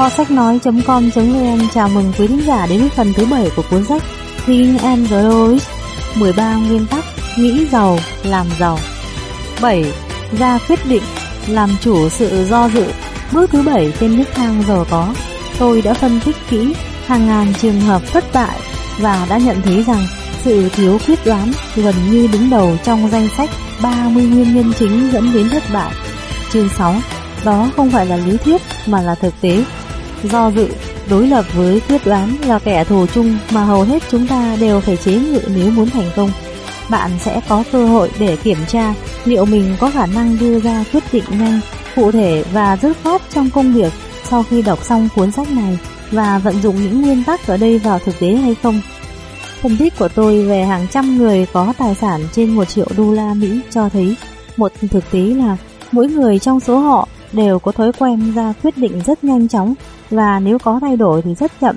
Kho sách nói.com.vn chào mừng quý thính giả đến với phần thứ 7 của cuốn sách Think and Grow Rich 13 nguyên tắc nghĩ giàu, làm giàu 7. Ra quyết định, làm chủ sự do dự Bước thứ 7 trên nước thang giàu có Tôi đã phân tích kỹ hàng ngàn trường hợp thất bại và đã nhận thấy rằng sự thiếu quyết đoán gần như đứng đầu trong danh sách 30 nguyên nhân chính dẫn đến thất bại. Chương 6 Đó không phải là lý thuyết mà là thực tế. Do dự, đối lập với quyết đoán là kẻ thù chung mà hầu hết chúng ta đều phải chế ngự nếu muốn thành công. Bạn sẽ có cơ hội để kiểm tra liệu mình có khả năng đưa ra quyết định nhanh, cụ thể và dứt khoát trong công việc sau khi đọc xong cuốn sách này và vận dụng những nguyên tắc ở đây vào thực tế hay không. Phân tích của tôi về hàng trăm người có tài sản trên 1 triệu đô la Mỹ cho thấy một thực tế là mỗi người trong số họ đều có thói quen ra quyết định rất nhanh chóng và nếu có thay đổi thì rất chậm.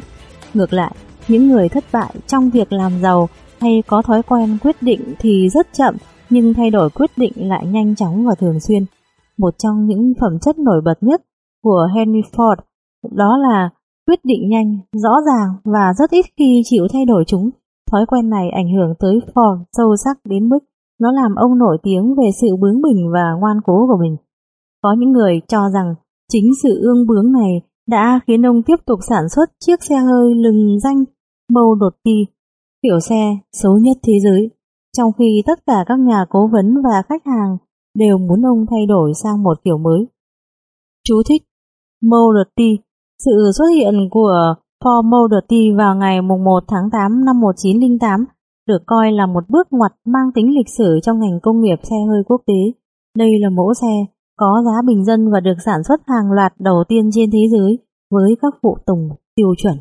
Ngược lại, những người thất bại trong việc làm giàu hay có thói quen quyết định thì rất chậm nhưng thay đổi quyết định lại nhanh chóng và thường xuyên. Một trong những phẩm chất nổi bật nhất của Henry Ford đó là quyết định nhanh, rõ ràng và rất ít khi chịu thay đổi chúng. Thói quen này ảnh hưởng tới Ford sâu sắc đến mức nó làm ông nổi tiếng về sự bướng bỉnh và ngoan cố của mình. Có những người cho rằng chính sự ương bướng này đã khiến ông tiếp tục sản xuất chiếc xe hơi lừng danh màu đột kỳ, kiểu xe xấu nhất thế giới, trong khi tất cả các nhà cố vấn và khách hàng đều muốn ông thay đổi sang một kiểu mới. Chú thích Mâu đột kỳ, Sự xuất hiện của Ford Model vào ngày 1 tháng 8 năm 1908 được coi là một bước ngoặt mang tính lịch sử trong ngành công nghiệp xe hơi quốc tế. Đây là mẫu xe có giá bình dân và được sản xuất hàng loạt đầu tiên trên thế giới với các phụ tùng tiêu chuẩn.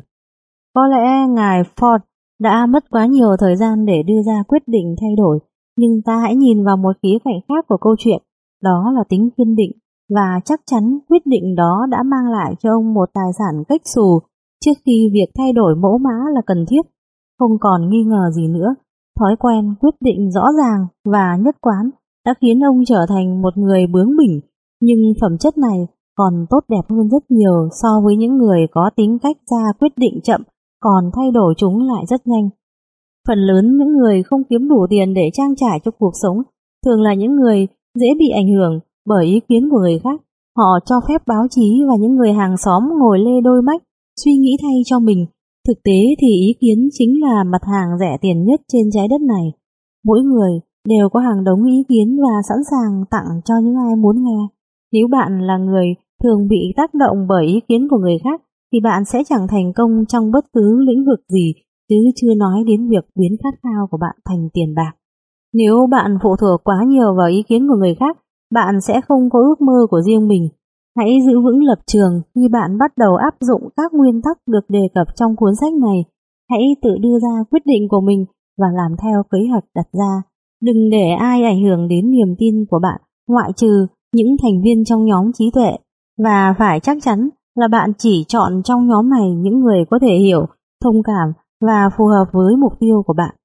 Có lẽ ngài Ford đã mất quá nhiều thời gian để đưa ra quyết định thay đổi, nhưng ta hãy nhìn vào một khía cạnh khác của câu chuyện, đó là tính kiên định và chắc chắn quyết định đó đã mang lại cho ông một tài sản cách xù trước khi việc thay đổi mẫu mã là cần thiết. Không còn nghi ngờ gì nữa, thói quen quyết định rõ ràng và nhất quán đã khiến ông trở thành một người bướng bỉnh, nhưng phẩm chất này còn tốt đẹp hơn rất nhiều so với những người có tính cách ra quyết định chậm còn thay đổi chúng lại rất nhanh. Phần lớn những người không kiếm đủ tiền để trang trải cho cuộc sống thường là những người dễ bị ảnh hưởng bởi ý kiến của người khác. Họ cho phép báo chí và những người hàng xóm ngồi lê đôi mách, suy nghĩ thay cho mình. Thực tế thì ý kiến chính là mặt hàng rẻ tiền nhất trên trái đất này. Mỗi người đều có hàng đống ý kiến và sẵn sàng tặng cho những ai muốn nghe. Nếu bạn là người thường bị tác động bởi ý kiến của người khác, thì bạn sẽ chẳng thành công trong bất cứ lĩnh vực gì, chứ chưa nói đến việc biến khát khao của bạn thành tiền bạc. Nếu bạn phụ thuộc quá nhiều vào ý kiến của người khác, bạn sẽ không có ước mơ của riêng mình. Hãy giữ vững lập trường khi bạn bắt đầu áp dụng các nguyên tắc được đề cập trong cuốn sách này. Hãy tự đưa ra quyết định của mình và làm theo kế hoạch đặt ra. Đừng để ai ảnh hưởng đến niềm tin của bạn, ngoại trừ những thành viên trong nhóm trí tuệ. Và phải chắc chắn là bạn chỉ chọn trong nhóm này những người có thể hiểu, thông cảm và phù hợp với mục tiêu của bạn.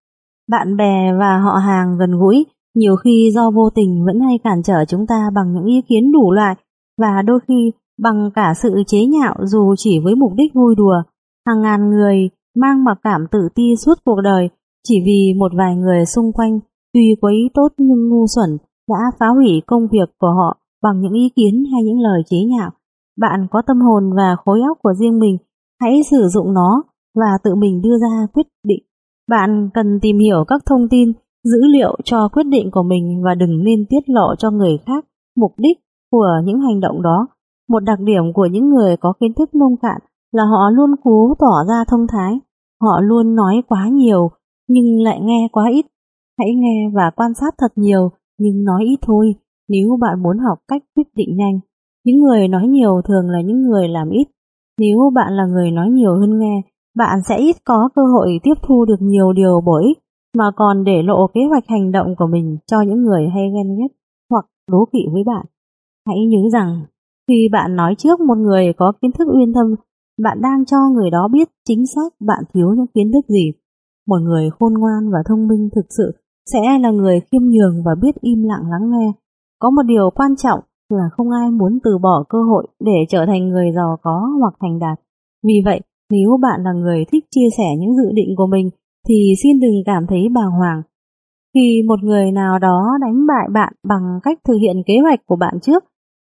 Bạn bè và họ hàng gần gũi nhiều khi do vô tình vẫn hay cản trở chúng ta bằng những ý kiến đủ loại và đôi khi bằng cả sự chế nhạo dù chỉ với mục đích vui đùa. Hàng ngàn người mang mặc cảm tự ti suốt cuộc đời chỉ vì một vài người xung quanh tuy quấy tốt nhưng ngu xuẩn đã phá hủy công việc của họ bằng những ý kiến hay những lời chế nhạo. Bạn có tâm hồn và khối óc của riêng mình, hãy sử dụng nó và tự mình đưa ra quyết định. Bạn cần tìm hiểu các thông tin dữ liệu cho quyết định của mình và đừng nên tiết lộ cho người khác mục đích của những hành động đó. Một đặc điểm của những người có kiến thức nông cạn là họ luôn cố tỏ ra thông thái. Họ luôn nói quá nhiều nhưng lại nghe quá ít. Hãy nghe và quan sát thật nhiều nhưng nói ít thôi nếu bạn muốn học cách quyết định nhanh. Những người nói nhiều thường là những người làm ít. Nếu bạn là người nói nhiều hơn nghe, bạn sẽ ít có cơ hội tiếp thu được nhiều điều bổ ích mà còn để lộ kế hoạch hành động của mình cho những người hay ghen ghét hoặc đố kỵ với bạn. Hãy nhớ rằng, khi bạn nói trước một người có kiến thức uyên thâm, bạn đang cho người đó biết chính xác bạn thiếu những kiến thức gì. Một người khôn ngoan và thông minh thực sự sẽ là người khiêm nhường và biết im lặng lắng nghe. Có một điều quan trọng là không ai muốn từ bỏ cơ hội để trở thành người giàu có hoặc thành đạt. Vì vậy, nếu bạn là người thích chia sẻ những dự định của mình thì xin đừng cảm thấy bàng hoàng. Khi một người nào đó đánh bại bạn bằng cách thực hiện kế hoạch của bạn trước,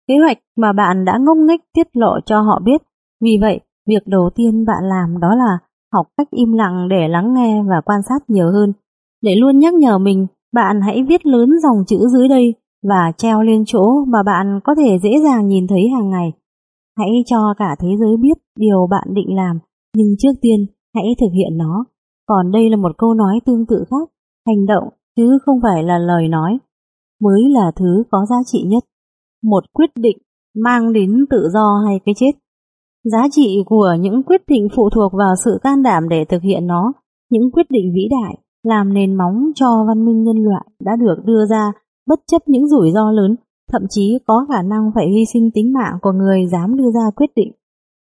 kế hoạch mà bạn đã ngông nghếch tiết lộ cho họ biết. Vì vậy, việc đầu tiên bạn làm đó là học cách im lặng để lắng nghe và quan sát nhiều hơn. Để luôn nhắc nhở mình, bạn hãy viết lớn dòng chữ dưới đây và treo lên chỗ mà bạn có thể dễ dàng nhìn thấy hàng ngày. Hãy cho cả thế giới biết điều bạn định làm, nhưng trước tiên hãy thực hiện nó. Còn đây là một câu nói tương tự khác, hành động chứ không phải là lời nói, mới là thứ có giá trị nhất. Một quyết định mang đến tự do hay cái chết. Giá trị của những quyết định phụ thuộc vào sự can đảm để thực hiện nó, những quyết định vĩ đại làm nền móng cho văn minh nhân loại đã được đưa ra bất chấp những rủi ro lớn, thậm chí có khả năng phải hy sinh tính mạng của người dám đưa ra quyết định.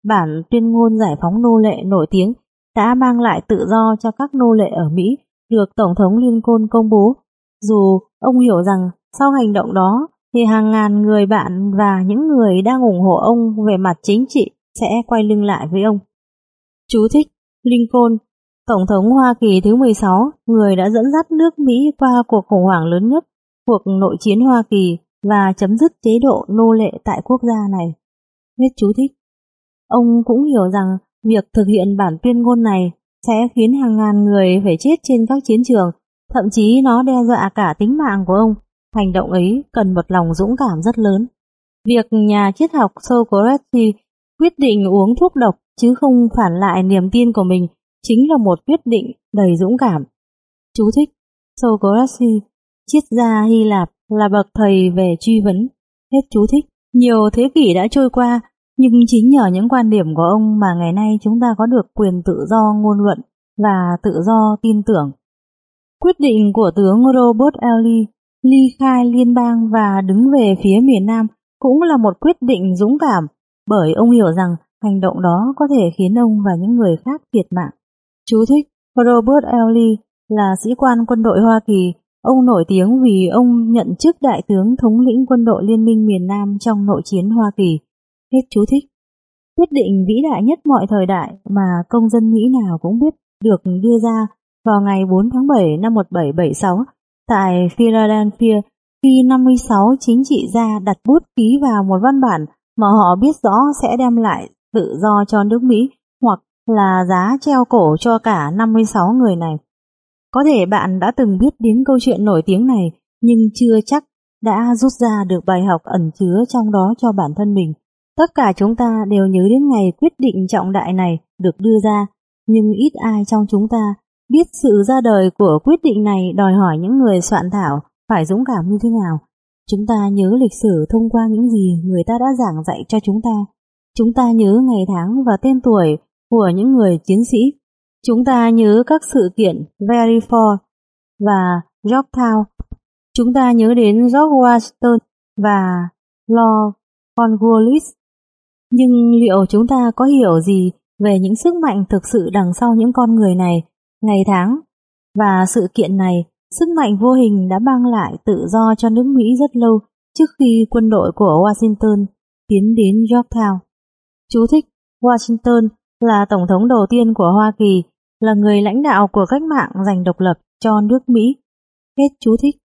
Bản tuyên ngôn giải phóng nô lệ nổi tiếng đã mang lại tự do cho các nô lệ ở Mỹ được Tổng thống Lincoln công bố. Dù ông hiểu rằng sau hành động đó thì hàng ngàn người bạn và những người đang ủng hộ ông về mặt chính trị sẽ quay lưng lại với ông. Chú thích Lincoln, Tổng thống Hoa Kỳ thứ 16, người đã dẫn dắt nước Mỹ qua cuộc khủng hoảng lớn nhất, cuộc nội chiến Hoa Kỳ và chấm dứt chế độ nô lệ tại quốc gia này. Hết chú thích. Ông cũng hiểu rằng việc thực hiện bản tuyên ngôn này sẽ khiến hàng ngàn người phải chết trên các chiến trường, thậm chí nó đe dọa cả tính mạng của ông. Hành động ấy cần một lòng dũng cảm rất lớn. Việc nhà triết học Socrates quyết định uống thuốc độc chứ không phản lại niềm tin của mình chính là một quyết định đầy dũng cảm. Chú thích Socrates, triết gia Hy Lạp là bậc thầy về truy vấn. Hết chú thích. Nhiều thế kỷ đã trôi qua, nhưng chính nhờ những quan điểm của ông mà ngày nay chúng ta có được quyền tự do ngôn luận và tự do tin tưởng. Quyết định của tướng Robert E. Lee ly khai liên bang và đứng về phía miền Nam cũng là một quyết định dũng cảm bởi ông hiểu rằng hành động đó có thể khiến ông và những người khác thiệt mạng. Chú thích, Robert Ely là sĩ quan quân đội Hoa Kỳ. Ông nổi tiếng vì ông nhận chức đại tướng thống lĩnh quân đội Liên minh miền Nam trong nội chiến Hoa Kỳ. Hết chú thích. Quyết định vĩ đại nhất mọi thời đại mà công dân Mỹ nào cũng biết được đưa ra vào ngày 4 tháng 7 năm 1776 tại Philadelphia khi 56 chính trị gia đặt bút ký vào một văn bản mà họ biết rõ sẽ đem lại tự do cho nước Mỹ hoặc là giá treo cổ cho cả 56 người này. Có thể bạn đã từng biết đến câu chuyện nổi tiếng này nhưng chưa chắc đã rút ra được bài học ẩn chứa trong đó cho bản thân mình. Tất cả chúng ta đều nhớ đến ngày quyết định trọng đại này được đưa ra, nhưng ít ai trong chúng ta biết sự ra đời của quyết định này đòi hỏi những người soạn thảo phải dũng cảm như thế nào. Chúng ta nhớ lịch sử thông qua những gì người ta đã giảng dạy cho chúng ta. Chúng ta nhớ ngày tháng và tên tuổi của những người chiến sĩ. Chúng ta nhớ các sự kiện Veriford và Yorktown. Chúng ta nhớ đến George Washington và Lord Cornwallis. Nhưng liệu chúng ta có hiểu gì về những sức mạnh thực sự đằng sau những con người này, ngày tháng? Và sự kiện này, sức mạnh vô hình đã mang lại tự do cho nước Mỹ rất lâu trước khi quân đội của Washington tiến đến Yorktown. Chú thích Washington là Tổng thống đầu tiên của Hoa Kỳ, là người lãnh đạo của cách mạng giành độc lập cho nước Mỹ. Hết chú thích.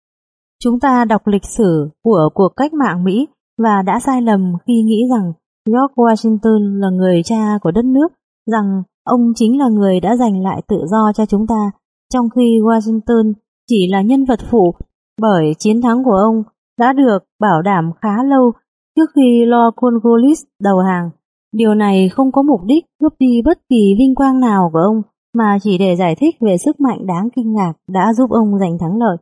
Chúng ta đọc lịch sử của cuộc cách mạng Mỹ và đã sai lầm khi nghĩ rằng George Washington là người cha của đất nước, rằng ông chính là người đã giành lại tự do cho chúng ta, trong khi Washington chỉ là nhân vật phụ bởi chiến thắng của ông đã được bảo đảm khá lâu trước khi Lord Cornwallis đầu hàng. Điều này không có mục đích cướp đi bất kỳ vinh quang nào của ông, mà chỉ để giải thích về sức mạnh đáng kinh ngạc đã giúp ông giành thắng lợi.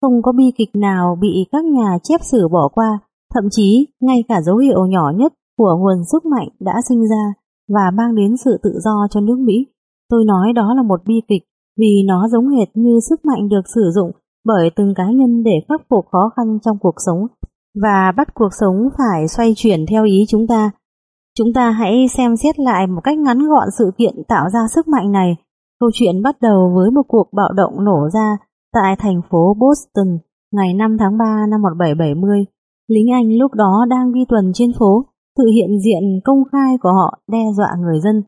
Không có bi kịch nào bị các nhà chép sử bỏ qua, thậm chí ngay cả dấu hiệu nhỏ nhất của nguồn sức mạnh đã sinh ra và mang đến sự tự do cho nước Mỹ. Tôi nói đó là một bi kịch vì nó giống hệt như sức mạnh được sử dụng bởi từng cá nhân để khắc phục khó khăn trong cuộc sống và bắt cuộc sống phải xoay chuyển theo ý chúng ta Chúng ta hãy xem xét lại một cách ngắn gọn sự kiện tạo ra sức mạnh này. Câu chuyện bắt đầu với một cuộc bạo động nổ ra tại thành phố Boston ngày 5 tháng 3 năm 1770. Lính Anh lúc đó đang đi tuần trên phố, tự hiện diện công khai của họ đe dọa người dân.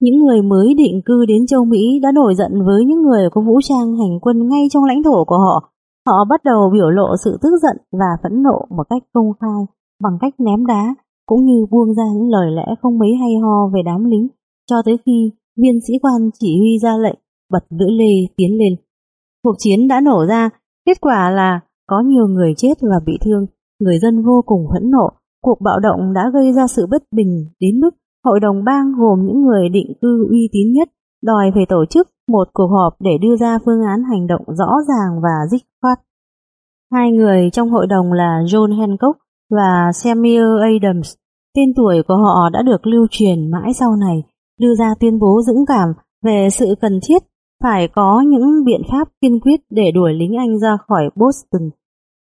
Những người mới định cư đến châu Mỹ đã nổi giận với những người có vũ trang hành quân ngay trong lãnh thổ của họ. Họ bắt đầu biểu lộ sự tức giận và phẫn nộ một cách công khai bằng cách ném đá cũng như buông ra những lời lẽ không mấy hay ho về đám lính cho tới khi viên sĩ quan chỉ huy ra lệnh bật lưỡi lê tiến lên. Cuộc chiến đã nổ ra, kết quả là có nhiều người chết và bị thương, người dân vô cùng phẫn nộ. Cuộc bạo động đã gây ra sự bất bình đến mức hội đồng bang gồm những người định cư uy tín nhất đòi phải tổ chức một cuộc họp để đưa ra phương án hành động rõ ràng và dứt khoát. Hai người trong hội đồng là John Hancock và Samuel Adams. Tên tuổi của họ đã được lưu truyền mãi sau này, đưa ra tuyên bố dũng cảm về sự cần thiết phải có những biện pháp kiên quyết để đuổi lính Anh ra khỏi Boston.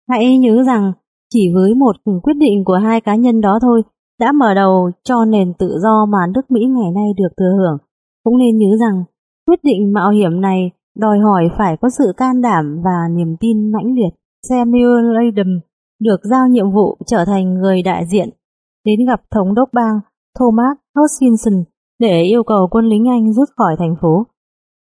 Hãy nhớ rằng chỉ với một quyết định của hai cá nhân đó thôi đã mở đầu cho nền tự do mà nước Mỹ ngày nay được thừa hưởng. Cũng nên nhớ rằng quyết định mạo hiểm này đòi hỏi phải có sự can đảm và niềm tin mãnh liệt. Samuel Adams được giao nhiệm vụ trở thành người đại diện đến gặp Thống đốc bang Thomas Hutchinson để yêu cầu quân lính Anh rút khỏi thành phố.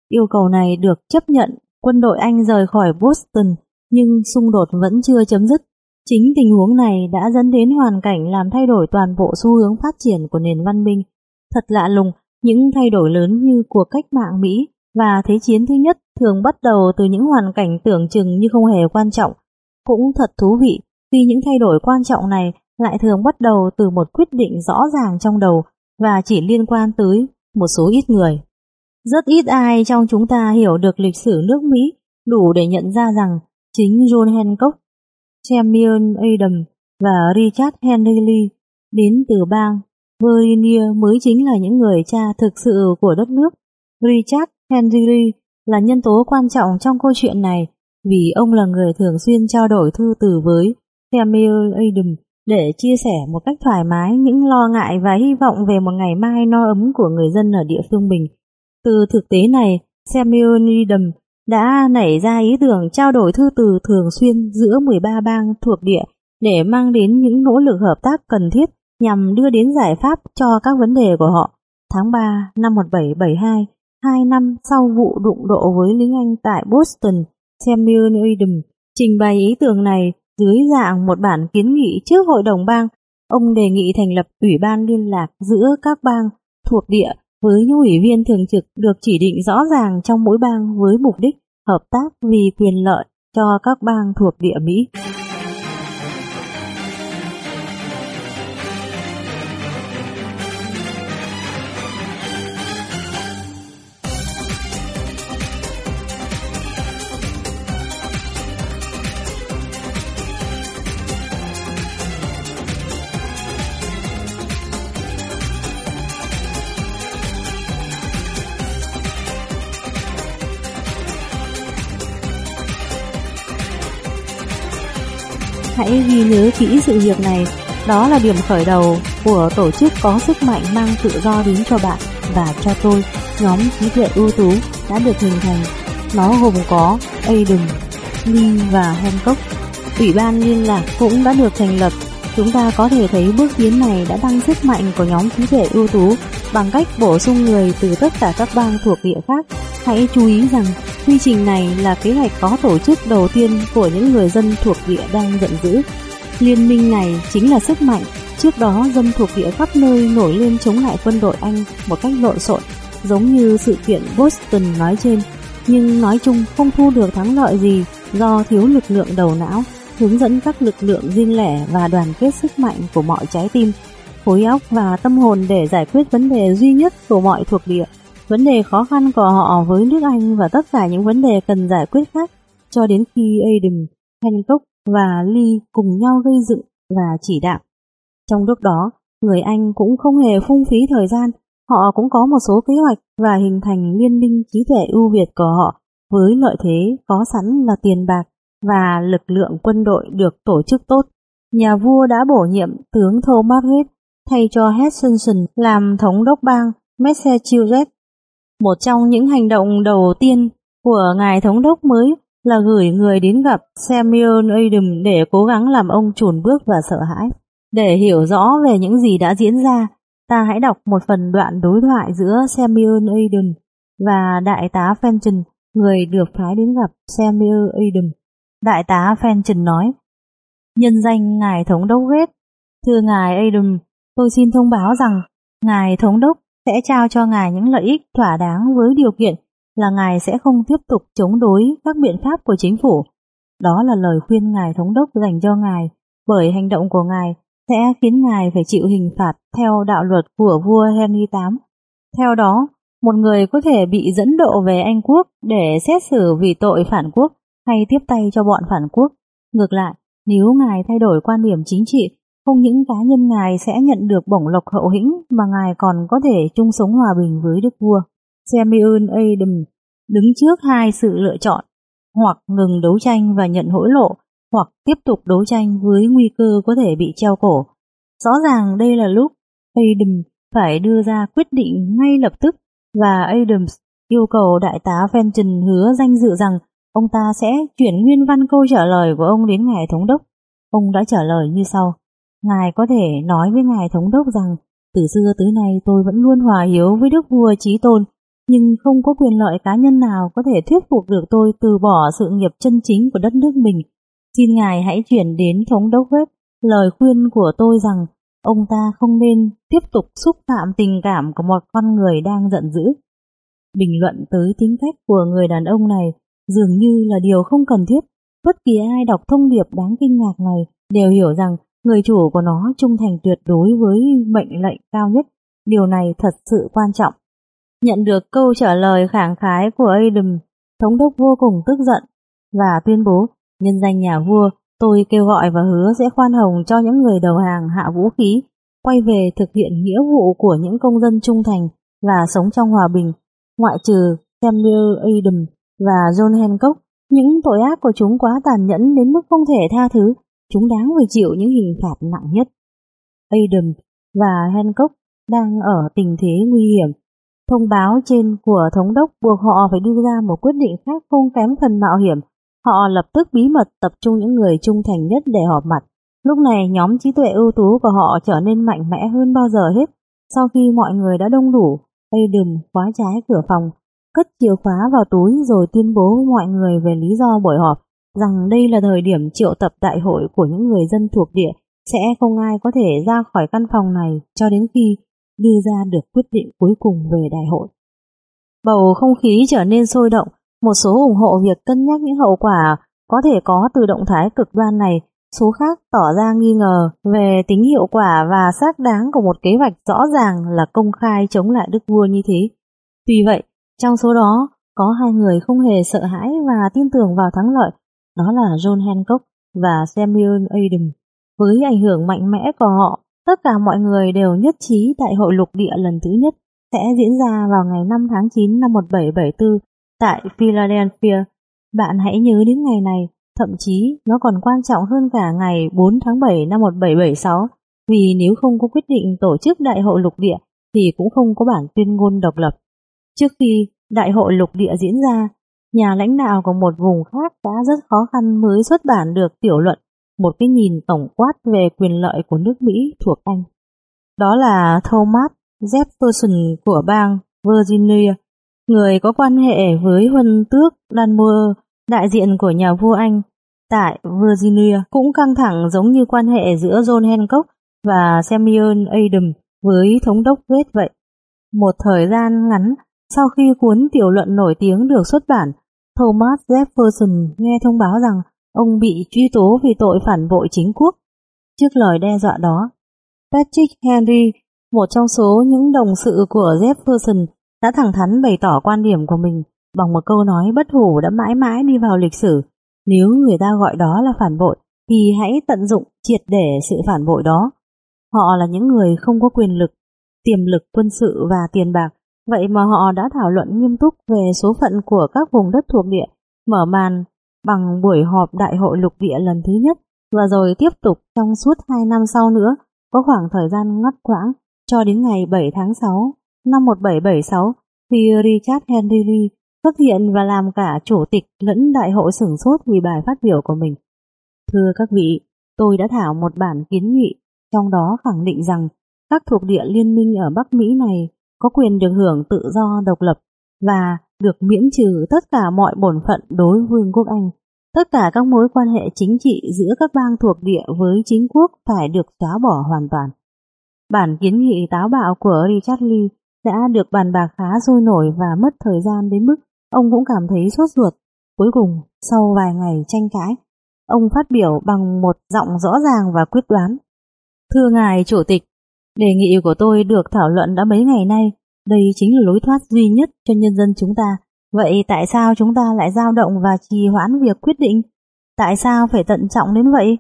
Yêu cầu này được chấp nhận, quân đội Anh rời khỏi Boston, nhưng xung đột vẫn chưa chấm dứt. Chính tình huống này đã dẫn đến hoàn cảnh làm thay đổi toàn bộ xu hướng phát triển của nền văn minh. Thật lạ lùng, những thay đổi lớn như cuộc cách mạng Mỹ và Thế chiến thứ nhất thường bắt đầu từ những hoàn cảnh tưởng chừng như không hề quan trọng. Cũng thật thú vị khi những thay đổi quan trọng này lại thường bắt đầu từ một quyết định rõ ràng trong đầu và chỉ liên quan tới một số ít người. Rất ít ai trong chúng ta hiểu được lịch sử nước Mỹ đủ để nhận ra rằng chính John Hancock, Samuel Adams và Richard Henry Lee đến từ bang Virginia mới chính là những người cha thực sự của đất nước. Richard Henry Lee là nhân tố quan trọng trong câu chuyện này vì ông là người thường xuyên trao đổi thư từ với Samuel Adam để chia sẻ một cách thoải mái những lo ngại và hy vọng về một ngày mai no ấm của người dân ở địa phương mình. Từ thực tế này, Samuel Adam đã nảy ra ý tưởng trao đổi thư từ thường xuyên giữa 13 bang thuộc địa để mang đến những nỗ lực hợp tác cần thiết nhằm đưa đến giải pháp cho các vấn đề của họ. Tháng 3 năm 1772, hai năm sau vụ đụng độ với lính Anh tại Boston, Samuel Adam trình bày ý tưởng này dưới dạng một bản kiến nghị trước hội đồng bang. Ông đề nghị thành lập ủy ban liên lạc giữa các bang thuộc địa với những ủy viên thường trực được chỉ định rõ ràng trong mỗi bang với mục đích hợp tác vì quyền lợi cho các bang thuộc địa Mỹ. Nhớ kỹ sự việc này, đó là điểm khởi đầu của tổ chức có sức mạnh mang tự do đến cho bạn và cho tôi. Nhóm trí tuệ ưu tú đã được hình thành. Nó gồm có Aiden, Lee và Hancock. Ủy ban liên lạc cũng đã được thành lập. Chúng ta có thể thấy bước tiến này đã tăng sức mạnh của nhóm trí tuệ ưu tú bằng cách bổ sung người từ tất cả các bang thuộc địa khác. Hãy chú ý rằng Quy trình này là kế hoạch có tổ chức đầu tiên của những người dân thuộc địa đang giận dữ. Liên minh này chính là sức mạnh. Trước đó dân thuộc địa khắp nơi nổi lên chống lại quân đội Anh một cách lộn xộn, giống như sự kiện Boston nói trên. Nhưng nói chung không thu được thắng lợi gì do thiếu lực lượng đầu não, hướng dẫn các lực lượng riêng lẻ và đoàn kết sức mạnh của mọi trái tim, khối óc và tâm hồn để giải quyết vấn đề duy nhất của mọi thuộc địa vấn đề khó khăn của họ với nước Anh và tất cả những vấn đề cần giải quyết khác cho đến khi Aiden, Hancock và Lee cùng nhau gây dựng và chỉ đạo. Trong lúc đó, người Anh cũng không hề phung phí thời gian, họ cũng có một số kế hoạch và hình thành liên minh trí tuệ ưu việt của họ với lợi thế có sẵn là tiền bạc và lực lượng quân đội được tổ chức tốt. Nhà vua đã bổ nhiệm tướng Thomas Reed thay cho Hutchinson làm thống đốc bang Massachusetts một trong những hành động đầu tiên của ngài thống đốc mới là gửi người đến gặp Samuel Adam để cố gắng làm ông chùn bước và sợ hãi. Để hiểu rõ về những gì đã diễn ra, ta hãy đọc một phần đoạn đối thoại giữa Samuel Adam và đại tá Fenton, người được phái đến gặp Samuel Adam. Đại tá Fenton nói, Nhân danh Ngài Thống đốc Ghét, thưa Ngài Adam, tôi xin thông báo rằng Ngài Thống đốc sẽ trao cho Ngài những lợi ích thỏa đáng với điều kiện là Ngài sẽ không tiếp tục chống đối các biện pháp của chính phủ. Đó là lời khuyên Ngài Thống đốc dành cho Ngài, bởi hành động của Ngài sẽ khiến Ngài phải chịu hình phạt theo đạo luật của vua Henry VIII. Theo đó, một người có thể bị dẫn độ về Anh Quốc để xét xử vì tội phản quốc hay tiếp tay cho bọn phản quốc. Ngược lại, nếu Ngài thay đổi quan điểm chính trị, không những cá nhân Ngài sẽ nhận được bổng lộc hậu hĩnh mà Ngài còn có thể chung sống hòa bình với Đức Vua. Samuel Adam đứng trước hai sự lựa chọn, hoặc ngừng đấu tranh và nhận hối lộ, hoặc tiếp tục đấu tranh với nguy cơ có thể bị treo cổ. Rõ ràng đây là lúc Adam phải đưa ra quyết định ngay lập tức và Adams yêu cầu đại tá Fenton hứa danh dự rằng ông ta sẽ chuyển nguyên văn câu trả lời của ông đến ngài thống đốc. Ông đã trả lời như sau. Ngài có thể nói với ngài thống đốc rằng từ xưa tới nay tôi vẫn luôn hòa hiếu với đức vua trí tôn nhưng không có quyền lợi cá nhân nào có thể thuyết phục được tôi từ bỏ sự nghiệp chân chính của đất nước mình. Xin ngài hãy chuyển đến thống đốc web lời khuyên của tôi rằng, ông ta không nên tiếp tục xúc phạm tình cảm của một con người đang giận dữ. Bình luận tới tính cách của người đàn ông này dường như là điều không cần thiết. Bất kỳ ai đọc thông điệp đáng kinh ngạc này đều hiểu rằng người chủ của nó trung thành tuyệt đối với mệnh lệnh cao nhất. Điều này thật sự quan trọng. Nhận được câu trả lời khẳng khái của Adam, thống đốc vô cùng tức giận và tuyên bố nhân danh nhà vua tôi kêu gọi và hứa sẽ khoan hồng cho những người đầu hàng hạ vũ khí, quay về thực hiện nghĩa vụ của những công dân trung thành và sống trong hòa bình, ngoại trừ Samuel Adam và John Hancock. Những tội ác của chúng quá tàn nhẫn đến mức không thể tha thứ, chúng đáng phải chịu những hình phạt nặng nhất. Adam và Hancock đang ở tình thế nguy hiểm. Thông báo trên của thống đốc buộc họ phải đưa ra một quyết định khác không kém phần mạo hiểm. Họ lập tức bí mật tập trung những người trung thành nhất để họp mặt. Lúc này nhóm trí tuệ ưu tú của họ trở nên mạnh mẽ hơn bao giờ hết. Sau khi mọi người đã đông đủ, Aiden khóa trái cửa phòng, cất chìa khóa vào túi rồi tuyên bố mọi người về lý do buổi họp rằng đây là thời điểm triệu tập đại hội của những người dân thuộc địa sẽ không ai có thể ra khỏi căn phòng này cho đến khi đưa ra được quyết định cuối cùng về đại hội. Bầu không khí trở nên sôi động, một số ủng hộ việc cân nhắc những hậu quả có thể có từ động thái cực đoan này, số khác tỏ ra nghi ngờ về tính hiệu quả và xác đáng của một kế hoạch rõ ràng là công khai chống lại đức vua như thế. Tuy vậy, trong số đó có hai người không hề sợ hãi và tin tưởng vào thắng lợi, đó là John Hancock và Samuel Adam. Với ảnh hưởng mạnh mẽ của họ, tất cả mọi người đều nhất trí đại hội lục địa lần thứ nhất sẽ diễn ra vào ngày 5 tháng 9 năm 1774 tại Philadelphia. Bạn hãy nhớ đến ngày này, thậm chí nó còn quan trọng hơn cả ngày 4 tháng 7 năm 1776, vì nếu không có quyết định tổ chức đại hội lục địa thì cũng không có bản tuyên ngôn độc lập. Trước khi đại hội lục địa diễn ra, nhà lãnh đạo của một vùng khác đã rất khó khăn mới xuất bản được tiểu luận một cái nhìn tổng quát về quyền lợi của nước Mỹ thuộc Anh. Đó là Thomas Jefferson của bang Virginia, người có quan hệ với huân tước Dunmore, đại diện của nhà vua Anh. Tại Virginia cũng căng thẳng giống như quan hệ giữa John Hancock và Samuel Adam với thống đốc West vậy. Một thời gian ngắn sau khi cuốn tiểu luận nổi tiếng được xuất bản, Thomas Jefferson nghe thông báo rằng ông bị truy tố vì tội phản bội chính quốc. Trước lời đe dọa đó, Patrick Henry, một trong số những đồng sự của Jefferson, đã thẳng thắn bày tỏ quan điểm của mình bằng một câu nói bất hủ đã mãi mãi đi vào lịch sử. Nếu người ta gọi đó là phản bội, thì hãy tận dụng triệt để sự phản bội đó. Họ là những người không có quyền lực, tiềm lực quân sự và tiền bạc, vậy mà họ đã thảo luận nghiêm túc về số phận của các vùng đất thuộc địa, mở màn bằng buổi họp đại hội lục địa lần thứ nhất và rồi tiếp tục trong suốt 2 năm sau nữa, có khoảng thời gian ngắt quãng cho đến ngày 7 tháng 6 năm 1776 khi Richard Henry Lee xuất hiện và làm cả chủ tịch lẫn đại hội sửng sốt vì bài phát biểu của mình. Thưa các vị, tôi đã thảo một bản kiến nghị, trong đó khẳng định rằng các thuộc địa liên minh ở Bắc Mỹ này có quyền được hưởng tự do độc lập và được miễn trừ tất cả mọi bổn phận đối Vương quốc Anh. Tất cả các mối quan hệ chính trị giữa các bang thuộc địa với chính quốc phải được xóa bỏ hoàn toàn. Bản kiến nghị táo bạo của Richard Lee đã được bàn bạc khá sôi nổi và mất thời gian đến mức ông cũng cảm thấy sốt ruột. Cuối cùng, sau vài ngày tranh cãi, ông phát biểu bằng một giọng rõ ràng và quyết đoán. Thưa ngài chủ tịch, đề nghị của tôi được thảo luận đã mấy ngày nay, đây chính là lối thoát duy nhất cho nhân dân chúng ta. Vậy tại sao chúng ta lại dao động và trì hoãn việc quyết định? Tại sao phải tận trọng đến vậy?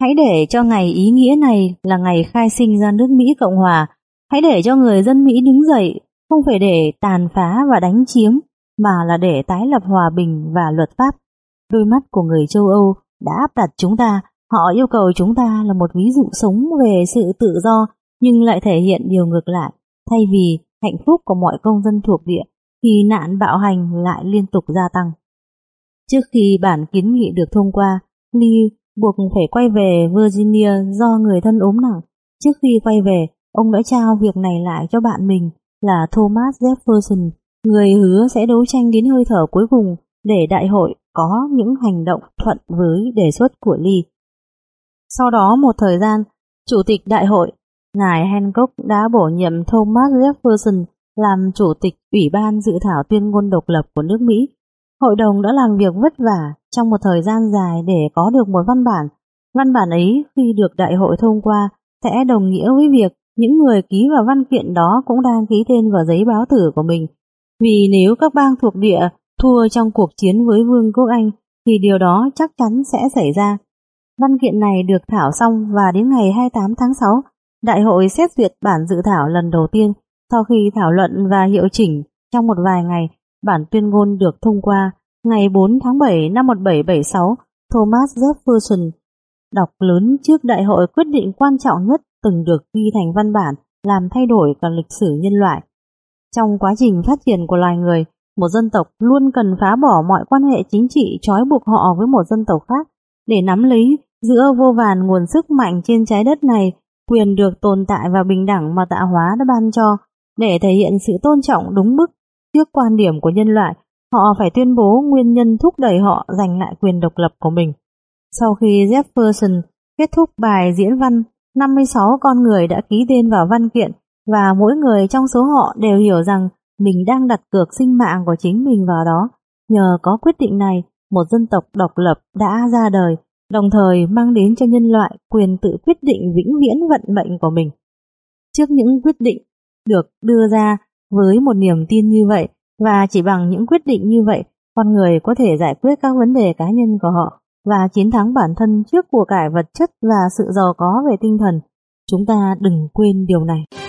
Hãy để cho ngày ý nghĩa này là ngày khai sinh ra nước Mỹ Cộng Hòa. Hãy để cho người dân Mỹ đứng dậy, không phải để tàn phá và đánh chiếm, mà là để tái lập hòa bình và luật pháp. Đôi mắt của người châu Âu đã áp đặt chúng ta, họ yêu cầu chúng ta là một ví dụ sống về sự tự do, nhưng lại thể hiện điều ngược lại. Thay vì hạnh phúc của mọi công dân thuộc địa, thì nạn bạo hành lại liên tục gia tăng. Trước khi bản kiến nghị được thông qua, Lee buộc phải quay về Virginia do người thân ốm nặng. Trước khi quay về, ông đã trao việc này lại cho bạn mình là Thomas Jefferson, người hứa sẽ đấu tranh đến hơi thở cuối cùng để đại hội có những hành động thuận với đề xuất của Lee. Sau đó một thời gian, Chủ tịch đại hội, Ngài Hancock đã bổ nhiệm Thomas Jefferson làm Chủ tịch Ủy ban dự thảo tuyên ngôn độc lập của nước Mỹ Hội đồng đã làm việc vất vả trong một thời gian dài để có được một văn bản. Văn bản ấy khi được đại hội thông qua sẽ đồng nghĩa với việc những người ký vào văn kiện đó cũng đang ký tên vào giấy báo tử của mình. Vì nếu các bang thuộc địa thua trong cuộc chiến với Vương quốc Anh thì điều đó chắc chắn sẽ xảy ra. Văn kiện này được thảo xong và đến ngày 28 tháng 6, Đại hội xét duyệt bản dự thảo lần đầu tiên. Sau khi thảo luận và hiệu chỉnh trong một vài ngày Bản tuyên ngôn được thông qua. Ngày 4 tháng 7 năm 1776, Thomas Jefferson đọc lớn trước đại hội quyết định quan trọng nhất từng được ghi thành văn bản làm thay đổi cả lịch sử nhân loại. Trong quá trình phát triển của loài người, một dân tộc luôn cần phá bỏ mọi quan hệ chính trị trói buộc họ với một dân tộc khác. Để nắm lấy giữa vô vàn nguồn sức mạnh trên trái đất này quyền được tồn tại và bình đẳng mà tạo hóa đã ban cho để thể hiện sự tôn trọng đúng mức Trước quan điểm của nhân loại, họ phải tuyên bố nguyên nhân thúc đẩy họ giành lại quyền độc lập của mình. Sau khi Jefferson kết thúc bài diễn văn, 56 con người đã ký tên vào văn kiện và mỗi người trong số họ đều hiểu rằng mình đang đặt cược sinh mạng của chính mình vào đó. Nhờ có quyết định này, một dân tộc độc lập đã ra đời, đồng thời mang đến cho nhân loại quyền tự quyết định vĩnh viễn vận mệnh của mình. Trước những quyết định được đưa ra với một niềm tin như vậy và chỉ bằng những quyết định như vậy, con người có thể giải quyết các vấn đề cá nhân của họ và chiến thắng bản thân trước của cải vật chất và sự giàu có về tinh thần. Chúng ta đừng quên điều này.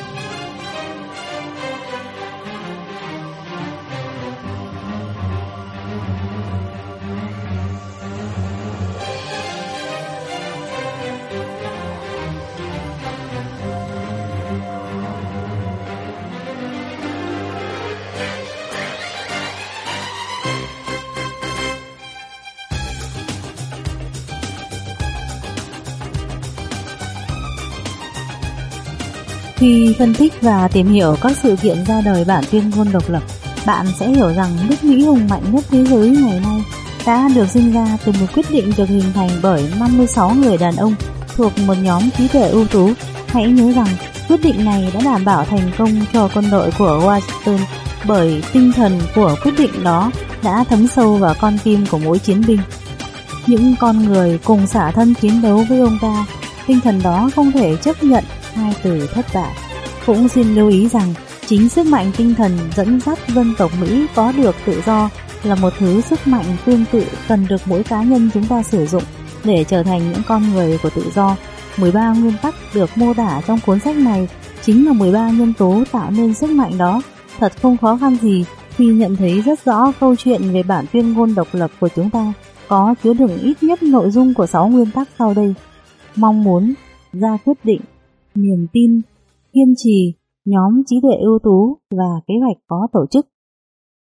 Khi phân tích và tìm hiểu các sự kiện ra đời bản tuyên ngôn độc lập, bạn sẽ hiểu rằng nước Mỹ hùng mạnh nhất thế giới ngày nay đã được sinh ra từ một quyết định được hình thành bởi 56 người đàn ông thuộc một nhóm trí tuệ ưu tú. Hãy nhớ rằng quyết định này đã đảm bảo thành công cho quân đội của Washington bởi tinh thần của quyết định đó đã thấm sâu vào con tim của mỗi chiến binh. Những con người cùng xả thân chiến đấu với ông ta, tinh thần đó không thể chấp nhận hai từ thất bại. Cũng xin lưu ý rằng chính sức mạnh tinh thần dẫn dắt dân tộc Mỹ có được tự do là một thứ sức mạnh tương tự cần được mỗi cá nhân chúng ta sử dụng để trở thành những con người của tự do. 13 nguyên tắc được mô tả trong cuốn sách này chính là 13 nhân tố tạo nên sức mạnh đó. Thật không khó khăn gì khi nhận thấy rất rõ câu chuyện về bản tuyên ngôn độc lập của chúng ta có chứa đựng ít nhất nội dung của 6 nguyên tắc sau đây. Mong muốn, ra quyết định, niềm tin, kiên trì, nhóm trí tuệ ưu tú và kế hoạch có tổ chức.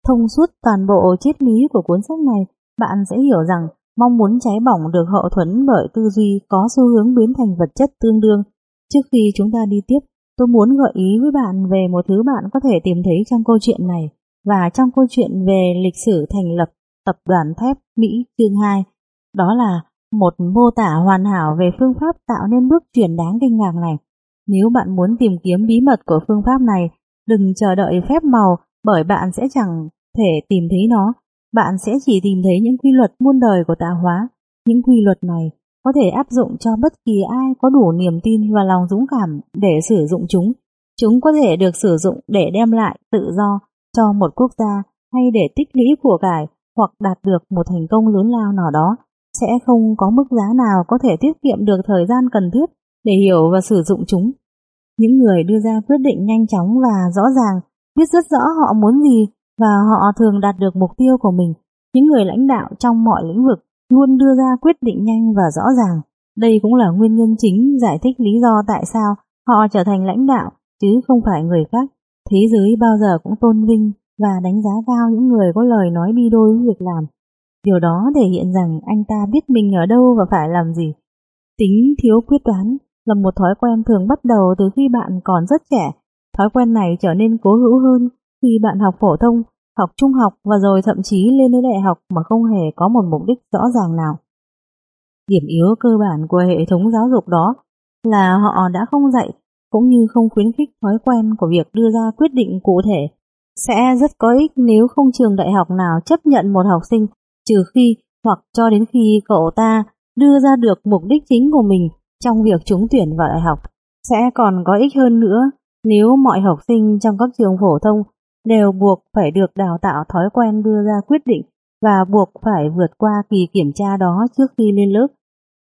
thông suốt toàn bộ triết lý của cuốn sách này, bạn sẽ hiểu rằng mong muốn cháy bỏng được hậu thuẫn bởi tư duy có xu hướng biến thành vật chất tương đương. Trước khi chúng ta đi tiếp, tôi muốn gợi ý với bạn về một thứ bạn có thể tìm thấy trong câu chuyện này và trong câu chuyện về lịch sử thành lập tập đoàn thép Mỹ chương 2. Đó là một mô tả hoàn hảo về phương pháp tạo nên bước chuyển đáng kinh ngạc này. Nếu bạn muốn tìm kiếm bí mật của phương pháp này, đừng chờ đợi phép màu bởi bạn sẽ chẳng thể tìm thấy nó. Bạn sẽ chỉ tìm thấy những quy luật muôn đời của tạo hóa. Những quy luật này có thể áp dụng cho bất kỳ ai có đủ niềm tin và lòng dũng cảm để sử dụng chúng. Chúng có thể được sử dụng để đem lại tự do cho một quốc gia hay để tích lũy của cải hoặc đạt được một thành công lớn lao nào đó. Sẽ không có mức giá nào có thể tiết kiệm được thời gian cần thiết để hiểu và sử dụng chúng. Những người đưa ra quyết định nhanh chóng và rõ ràng, biết rất rõ họ muốn gì và họ thường đạt được mục tiêu của mình. Những người lãnh đạo trong mọi lĩnh vực luôn đưa ra quyết định nhanh và rõ ràng. Đây cũng là nguyên nhân chính giải thích lý do tại sao họ trở thành lãnh đạo chứ không phải người khác. Thế giới bao giờ cũng tôn vinh và đánh giá cao những người có lời nói đi đôi với việc làm. Điều đó thể hiện rằng anh ta biết mình ở đâu và phải làm gì. Tính thiếu quyết đoán là một thói quen thường bắt đầu từ khi bạn còn rất trẻ. Thói quen này trở nên cố hữu hơn khi bạn học phổ thông, học trung học và rồi thậm chí lên đến đại học mà không hề có một mục đích rõ ràng nào. Điểm yếu cơ bản của hệ thống giáo dục đó là họ đã không dạy cũng như không khuyến khích thói quen của việc đưa ra quyết định cụ thể. Sẽ rất có ích nếu không trường đại học nào chấp nhận một học sinh trừ khi hoặc cho đến khi cậu ta đưa ra được mục đích chính của mình trong việc trúng tuyển vào đại học. Sẽ còn có ích hơn nữa nếu mọi học sinh trong các trường phổ thông đều buộc phải được đào tạo thói quen đưa ra quyết định và buộc phải vượt qua kỳ kiểm tra đó trước khi lên lớp.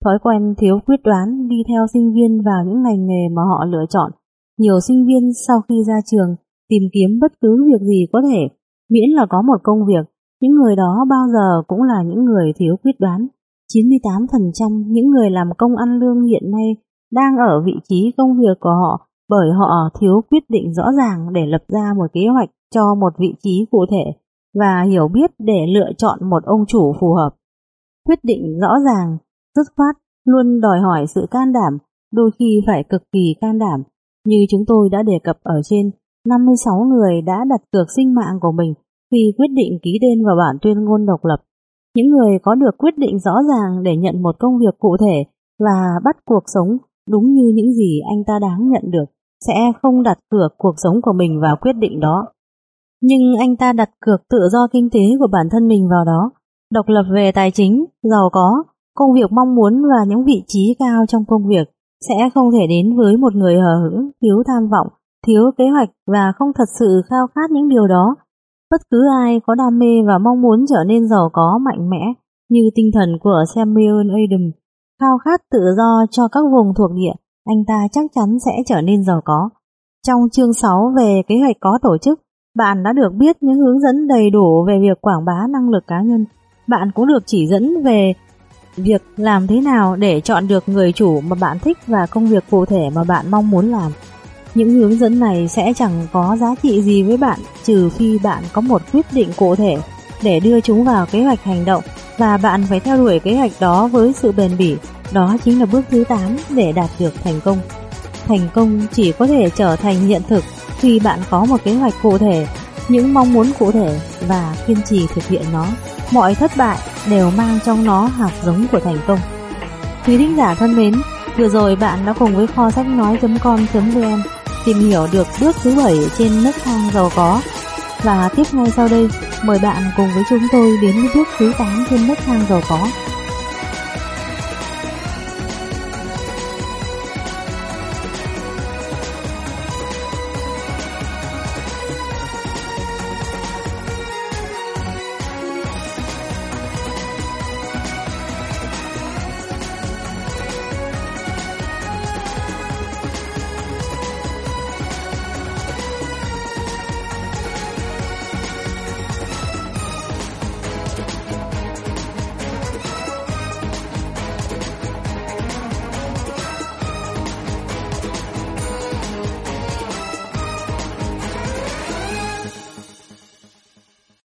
Thói quen thiếu quyết đoán đi theo sinh viên vào những ngành nghề mà họ lựa chọn. Nhiều sinh viên sau khi ra trường tìm kiếm bất cứ việc gì có thể, miễn là có một công việc, những người đó bao giờ cũng là những người thiếu quyết đoán. 98% những người làm công ăn lương hiện nay đang ở vị trí công việc của họ bởi họ thiếu quyết định rõ ràng để lập ra một kế hoạch cho một vị trí cụ thể và hiểu biết để lựa chọn một ông chủ phù hợp. Quyết định rõ ràng, dứt khoát luôn đòi hỏi sự can đảm, đôi khi phải cực kỳ can đảm. Như chúng tôi đã đề cập ở trên, 56 người đã đặt cược sinh mạng của mình khi quyết định ký tên vào bản tuyên ngôn độc lập. Những người có được quyết định rõ ràng để nhận một công việc cụ thể và bắt cuộc sống đúng như những gì anh ta đáng nhận được, sẽ không đặt cược cuộc sống của mình vào quyết định đó. Nhưng anh ta đặt cược tự do kinh tế của bản thân mình vào đó, độc lập về tài chính, giàu có, công việc mong muốn và những vị trí cao trong công việc sẽ không thể đến với một người hờ hững, thiếu tham vọng, thiếu kế hoạch và không thật sự khao khát những điều đó. Bất cứ ai có đam mê và mong muốn trở nên giàu có mạnh mẽ như tinh thần của Samuel Adam, khao khát tự do cho các vùng thuộc địa, anh ta chắc chắn sẽ trở nên giàu có. Trong chương 6 về kế hoạch có tổ chức, bạn đã được biết những hướng dẫn đầy đủ về việc quảng bá năng lực cá nhân. Bạn cũng được chỉ dẫn về việc làm thế nào để chọn được người chủ mà bạn thích và công việc cụ thể mà bạn mong muốn làm. Những hướng dẫn này sẽ chẳng có giá trị gì với bạn trừ khi bạn có một quyết định cụ thể để đưa chúng vào kế hoạch hành động và bạn phải theo đuổi kế hoạch đó với sự bền bỉ. Đó chính là bước thứ 8 để đạt được thành công. Thành công chỉ có thể trở thành hiện thực khi bạn có một kế hoạch cụ thể, những mong muốn cụ thể và kiên trì thực hiện nó. Mọi thất bại đều mang trong nó hạt giống của thành công. Quý thính giả thân mến, vừa rồi bạn đã cùng với kho sách nói.com.vn tìm hiểu được bước thứ 7 trên nấc thang giàu có. Và tiếp ngay sau đây, mời bạn cùng với chúng tôi đến với bước thứ 8 trên nấc thang giàu có.